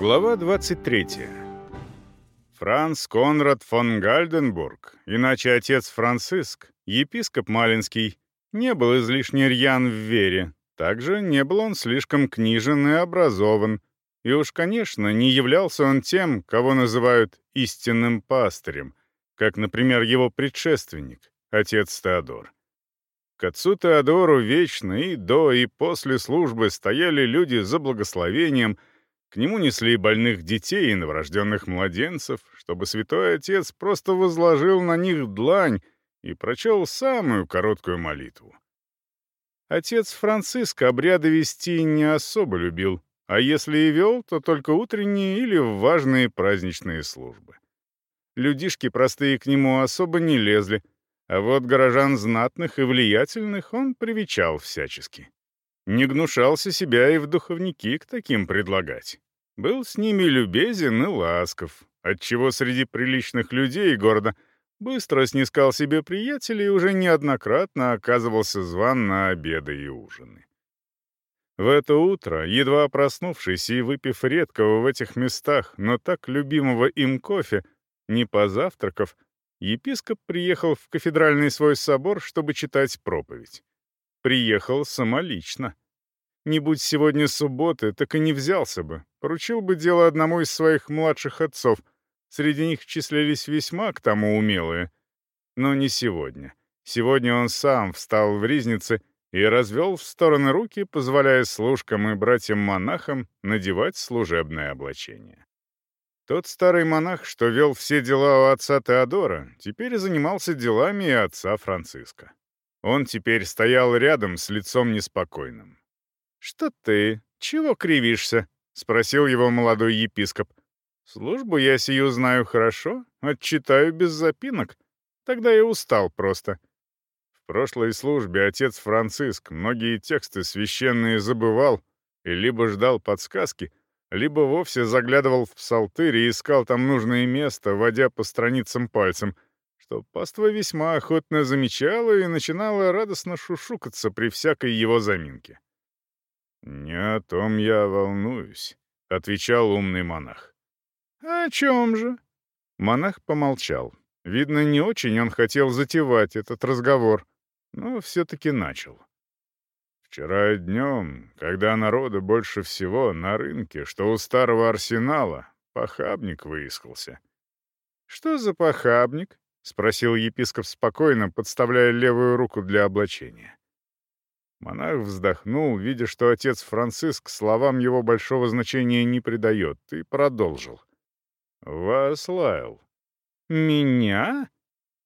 Глава 23. Франц Конрад фон Гальденбург, иначе отец Франциск, епископ Малинский, не был излишне рьян в вере, также не был он слишком книжен и образован, и уж, конечно, не являлся он тем, кого называют истинным пастырем, как, например, его предшественник, отец Теодор. К отцу Теодору вечно и до, и после службы стояли люди за благословением — к нему несли больных детей и новорожденных младенцев, чтобы святой отец просто возложил на них длань и прочел самую короткую молитву. Отец Франциск обряды вести не особо любил, а если и вел, то только утренние или важные праздничные службы. Людишки простые к нему особо не лезли, а вот горожан знатных и влиятельных он привечал всячески. Не гнушался себя и в духовники к таким предлагать. Был с ними любезен и ласков, отчего среди приличных людей города быстро снискал себе приятелей и уже неоднократно оказывался зван на обеды и ужины. В это утро, едва проснувшись и выпив редкого в этих местах, но так любимого им кофе, не позавтракав, епископ приехал в кафедральный свой собор, чтобы читать проповедь. Приехал самолично. Не будь сегодня субботы, так и не взялся бы. Поручил бы дело одному из своих младших отцов. Среди них числились весьма к тому умелые. Но не сегодня. Сегодня он сам встал в ризнице и развел в стороны руки, позволяя служкам и братьям-монахам надевать служебное облачение. Тот старый монах, что вел все дела у отца Теодора, теперь занимался делами и отца Франциска. Он теперь стоял рядом с лицом неспокойным. «Что ты? Чего кривишься?» — спросил его молодой епископ. «Службу я сию знаю хорошо, отчитаю без запинок. Тогда я устал просто». В прошлой службе отец Франциск многие тексты священные забывал и либо ждал подсказки, либо вовсе заглядывал в псалтырь и искал там нужное место, водя по страницам пальцем, что паства весьма охотно замечала и начинала радостно шушукаться при всякой его заминке. «Не о том я волнуюсь», — отвечал умный монах. «О чем же?» Монах помолчал. Видно, не очень он хотел затевать этот разговор, но все-таки начал. Вчера днем, когда народа больше всего на рынке, что у старого арсенала, похабник выискался. «Что за похабник?» — спросил епископ спокойно, подставляя левую руку для облачения. Монах вздохнул, видя, что отец Франциск словам его большого значения не придает, и продолжил. «Вас лаял». «Меня?»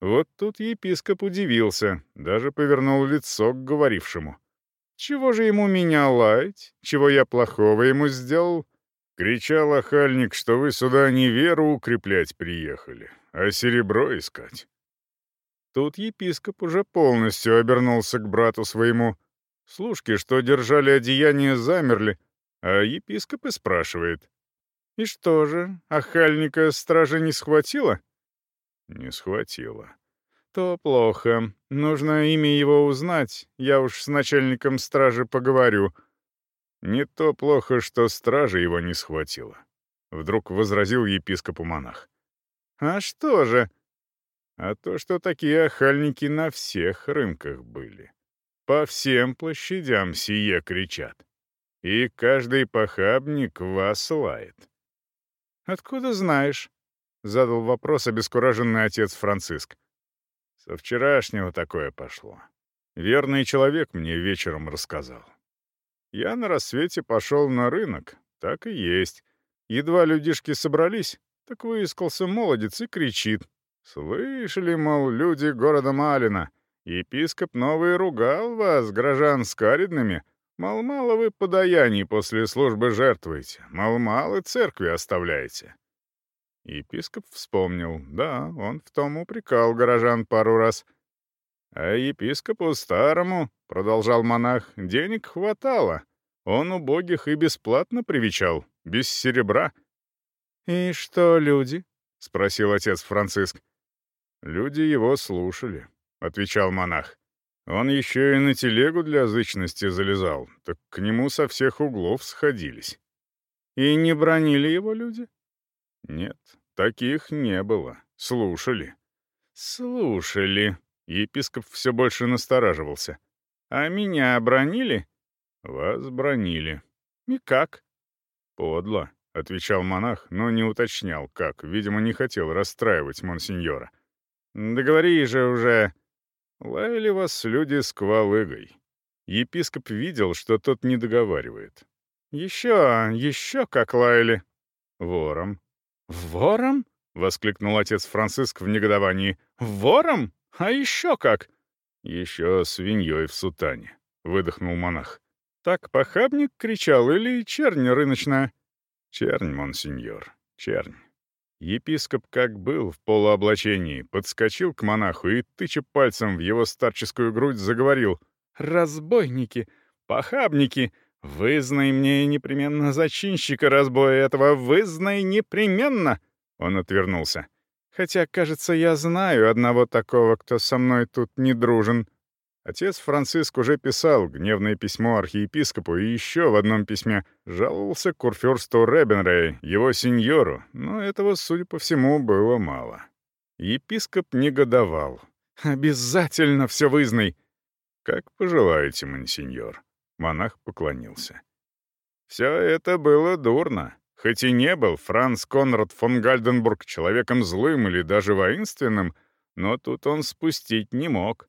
Вот тут епископ удивился, даже повернул лицо к говорившему. «Чего же ему меня лаять? Чего я плохого ему сделал?» Кричал охальник, что вы сюда не веру укреплять приехали, а серебро искать. Тут епископ уже полностью обернулся к брату своему. Служки, что держали одеяние, замерли, а епископ и спрашивает. «И что же, охальника стража не схватила?» «Не схватила». «То плохо. Нужно имя его узнать. Я уж с начальником стражи поговорю». «Не то плохо, что стража его не схватила», — вдруг возразил епископу монах. «А что же?» «А то, что такие охальники на всех рынках были». По всем площадям сие кричат. И каждый похабник вас лает. «Откуда знаешь?» — задал вопрос обескураженный отец Франциск. «Со вчерашнего такое пошло. Верный человек мне вечером рассказал. Я на рассвете пошел на рынок, так и есть. Едва людишки собрались, так выискался молодец и кричит. «Слышали, мол, люди города Малина, Епископ новый ругал вас, горожан скаридными. Мал-мало вы подаяний после службы жертвуете, мал-мало церкви оставляете». Епископ вспомнил. Да, он в том упрекал горожан пару раз. «А епископу старому, — продолжал монах, — денег хватало. Он убогих и бесплатно привечал, без серебра». «И что люди?» — спросил отец Франциск. Люди его слушали. — отвечал монах. «Он еще и на телегу для зычности залезал, так к нему со всех углов сходились». И не бронили его люди? Нет, таких не было. Слушали. Слушали. Епископ все больше настораживался. А меня бронили? Вас бронили. И как? Подло, отвечал монах, но не уточнял, как. Видимо, не хотел расстраивать монсеньора. Договори же уже. Лаяли вас люди с квалыгой. Епископ видел, что тот не договаривает. Еще, еще как лаяли. Вором. Вором? воскликнул отец Франциск в негодовании. Вором? А еще как? Еще свиньей в сутане, выдохнул монах. Так похабник кричал или чернь рыночная? Чернь, монсеньор, чернь. Епископ, как был в полуоблачении, подскочил к монаху и, тыча пальцем в его старческую грудь, заговорил. «Разбойники! Похабники! Вызнай мне непременно зачинщика разбоя этого! Вызнай непременно!» Он отвернулся. «Хотя, кажется, я знаю одного такого, кто со мной тут не дружен. Отец Франциск уже писал гневное письмо архиепископу и еще в одном письме жаловался курфюрсту Ребенрей, его сеньору, но этого, судя по всему, было мало. Епископ негодовал. «Обязательно все вызнай!» «Как пожелаете, монсеньор». Монах поклонился. Все это было дурно. Хоть и не был Франц Конрад фон Гальденбург человеком злым или даже воинственным, но тут он спустить не мог.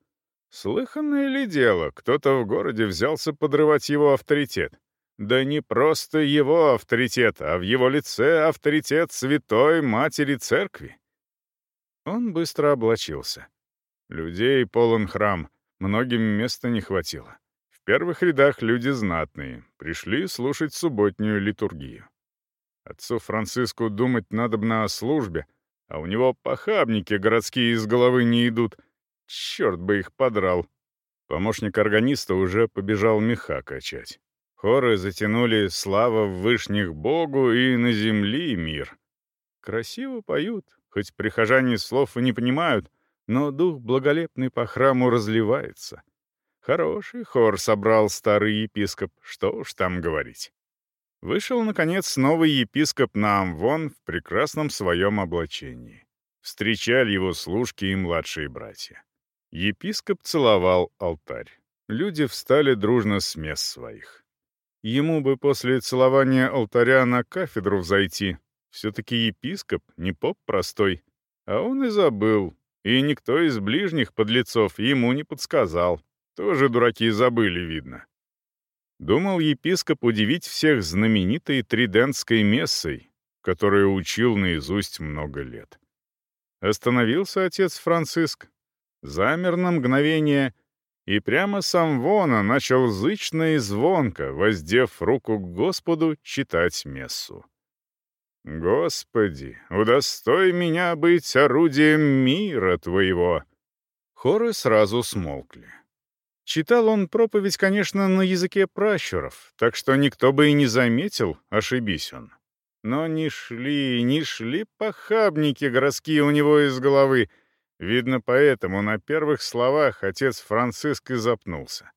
Слыханное ли дело, кто-то в городе взялся подрывать его авторитет? Да не просто его авторитет, а в его лице авторитет Святой Матери Церкви. Он быстро облачился. Людей полон храм, многим места не хватило. В первых рядах люди знатные, пришли слушать субботнюю литургию. Отцу Франциску думать надобно о службе, а у него похабники городские из головы не идут — Черт бы их подрал. Помощник органиста уже побежал меха качать. Хоры затянули «Слава в вышних Богу и на земли мир». Красиво поют, хоть прихожане слов и не понимают, но дух благолепный по храму разливается. Хороший хор собрал старый епископ, что уж там говорить. Вышел, наконец, новый епископ на Амвон в прекрасном своем облачении. Встречали его служки и младшие братья. Епископ целовал алтарь. Люди встали дружно с мест своих. Ему бы после целования алтаря на кафедру взойти. Все-таки епископ, не поп простой. А он и забыл. И никто из ближних подлецов ему не подсказал. Тоже дураки забыли, видно. Думал епископ удивить всех знаменитой тридентской мессой, которую учил наизусть много лет. Остановился отец Франциск, замер на мгновение и прямо сам Вона начал зычно и звонко, воздев руку к Господу, читать мессу. «Господи, удостой меня быть орудием мира Твоего!» Хоры сразу смолкли. Читал он проповедь, конечно, на языке пращуров, так что никто бы и не заметил, ошибись он. Но не шли, не шли похабники городские у него из головы — Видно, поэтому на первых словах отец Франциск и запнулся.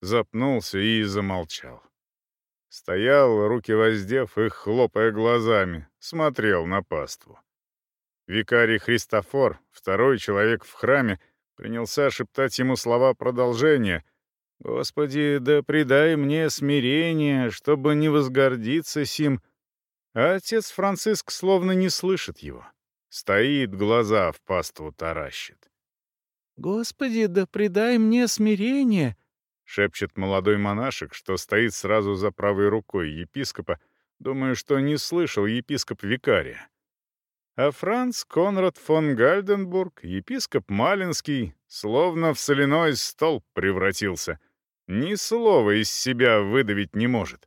Запнулся и замолчал. Стоял, руки воздев и, хлопая глазами, смотрел на паству. Викарий Христофор, второй человек в храме, принялся шептать ему слова продолжения. «Господи, да предай мне смирение, чтобы не возгордиться сим». А отец Франциск словно не слышит его. Стоит, глаза в паству таращит. «Господи, да предай мне смирение!» — шепчет молодой монашек, что стоит сразу за правой рукой епископа, думая, что не слышал епископ викария. А Франц Конрад фон Гальденбург, епископ Малинский, словно в соляной столб превратился. Ни слова из себя выдавить не может.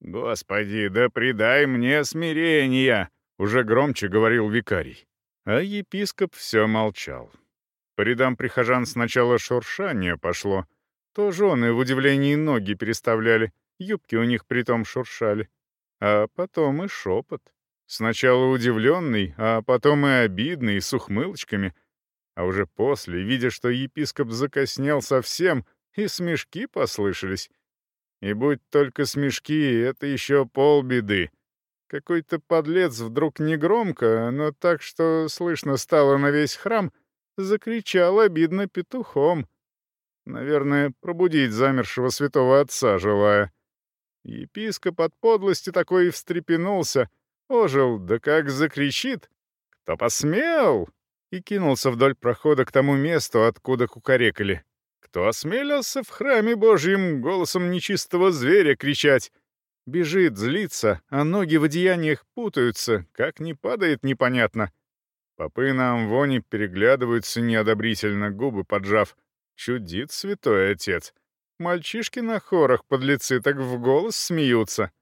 «Господи, да предай мне смирения!» Уже громче говорил викарий. А епископ все молчал. По рядам прихожан сначала шуршание пошло. То жены в удивлении ноги переставляли, юбки у них притом шуршали. А потом и шепот. Сначала удивленный, а потом и обидный, с ухмылочками. А уже после, видя, что епископ закоснел совсем, и смешки послышались. И будь только смешки, это еще полбеды. Какой-то подлец вдруг негромко, но так, что слышно стало на весь храм, закричал обидно петухом. Наверное, пробудить замершего святого отца желая. Епископ от подлости такой и встрепенулся, ожил, да как закричит. «Кто посмел?» и кинулся вдоль прохода к тому месту, откуда кукарекали. Кто осмелился в храме Божьем голосом нечистого зверя кричать? Бежит, злится, а ноги в одеяниях путаются, как не падает непонятно. Попы на амвоне переглядываются неодобрительно, губы поджав. Чудит святой отец. Мальчишки на хорах подлецы так в голос смеются.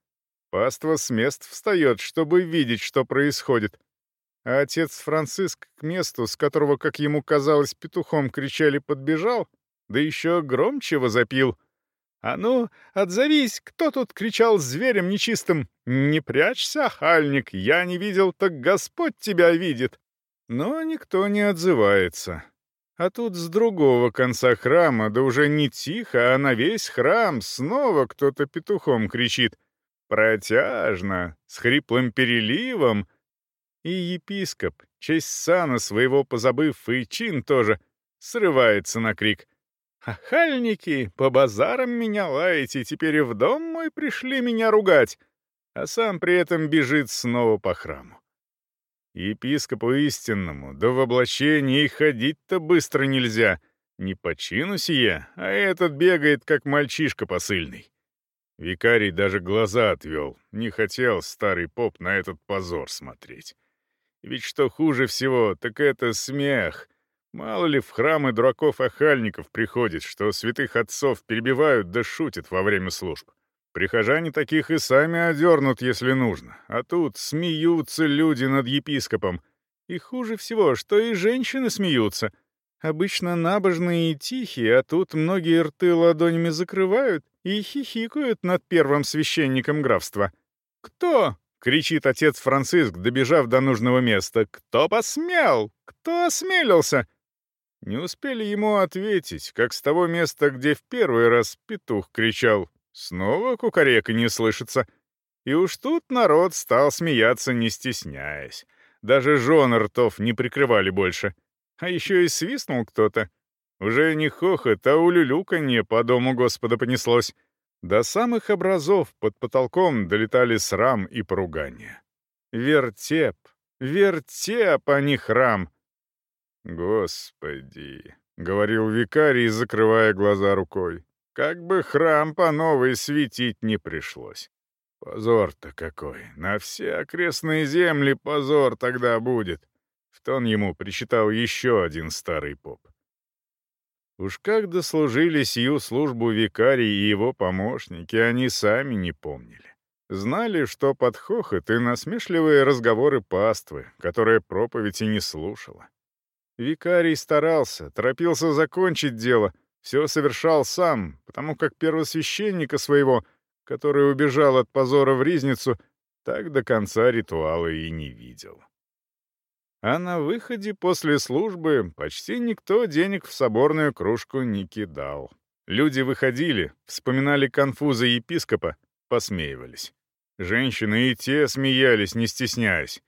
Паства с мест встает, чтобы видеть, что происходит. А отец Франциск к месту, с которого, как ему казалось, петухом кричали, подбежал, да еще громче возопил. «А ну, отзовись, кто тут кричал зверем нечистым? Не прячься, хальник, я не видел, так Господь тебя видит!» Но никто не отзывается. А тут с другого конца храма, да уже не тихо, а на весь храм снова кто-то петухом кричит. Протяжно, с хриплым переливом. И епископ, честь сана своего позабыв, и чин тоже, срывается на крик. «Ахальники, по базарам меня лаете, теперь и в дом мой пришли меня ругать!» А сам при этом бежит снова по храму. Епископу истинному, да в облачении ходить-то быстро нельзя. Не по чину сие, а этот бегает, как мальчишка посыльный. Викарий даже глаза отвел, не хотел старый поп на этот позор смотреть. Ведь что хуже всего, так это смех. Мало ли в храмы дураков-охальников приходит, что святых отцов перебивают да шутят во время служб. Прихожане таких и сами одернут, если нужно. А тут смеются люди над епископом. И хуже всего, что и женщины смеются. Обычно набожные и тихие, а тут многие рты ладонями закрывают и хихикают над первым священником графства. «Кто?» — кричит отец Франциск, добежав до нужного места. «Кто посмел? Кто осмелился?» Не успели ему ответить, как с того места, где в первый раз петух кричал Снова кукарека не слышится. И уж тут народ стал смеяться, не стесняясь. Даже жены ртов не прикрывали больше. А еще и свистнул кто-то. Уже не хохот, а улюлюканье по дому Господа понеслось. До самых образов под потолком долетали срам и поругания. Вертеп, вертеп, а не храм. «Господи», — говорил викарий, закрывая глаза рукой. Как бы храм по новой светить не пришлось. Позор-то какой! На все окрестные земли позор тогда будет!» В тон ему причитал еще один старый поп. Уж как дослужили сию службу викарий и его помощники, они сами не помнили. Знали, что под хохот и насмешливые разговоры паствы, которая проповедь и не слушала. Викарий старался, торопился закончить дело — все совершал сам, потому как первосвященника своего, который убежал от позора в Ризницу, так до конца ритуала и не видел. А на выходе после службы почти никто денег в соборную кружку не кидал. Люди выходили, вспоминали конфузы епископа, посмеивались. Женщины и те смеялись, не стесняясь.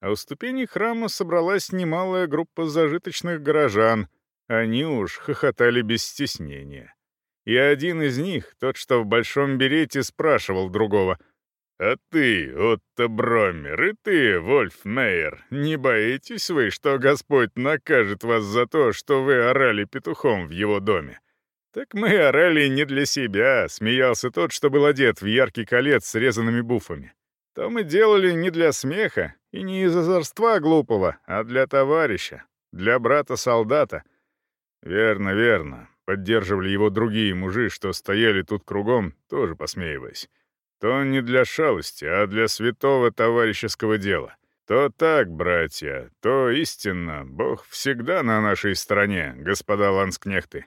А у ступеней храма собралась немалая группа зажиточных горожан — они уж хохотали без стеснения. И один из них, тот, что в большом берете, спрашивал другого, «А ты, Отто Бромер, и ты, Вольф Мейер, не боитесь вы, что Господь накажет вас за то, что вы орали петухом в его доме?» «Так мы орали не для себя», — смеялся тот, что был одет в яркий колец с резанными буфами. «То мы делали не для смеха и не из озорства глупого, а для товарища, для брата-солдата, «Верно, верно», — поддерживали его другие мужи, что стояли тут кругом, тоже посмеиваясь. «То не для шалости, а для святого товарищеского дела. То так, братья, то истинно, Бог всегда на нашей стороне, господа ланскнехты.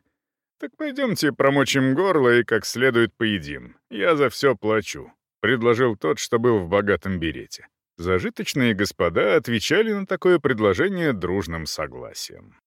Так пойдемте промочим горло и как следует поедим. Я за все плачу», — предложил тот, что был в богатом берете. Зажиточные господа отвечали на такое предложение дружным согласием.